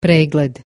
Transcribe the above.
pregled.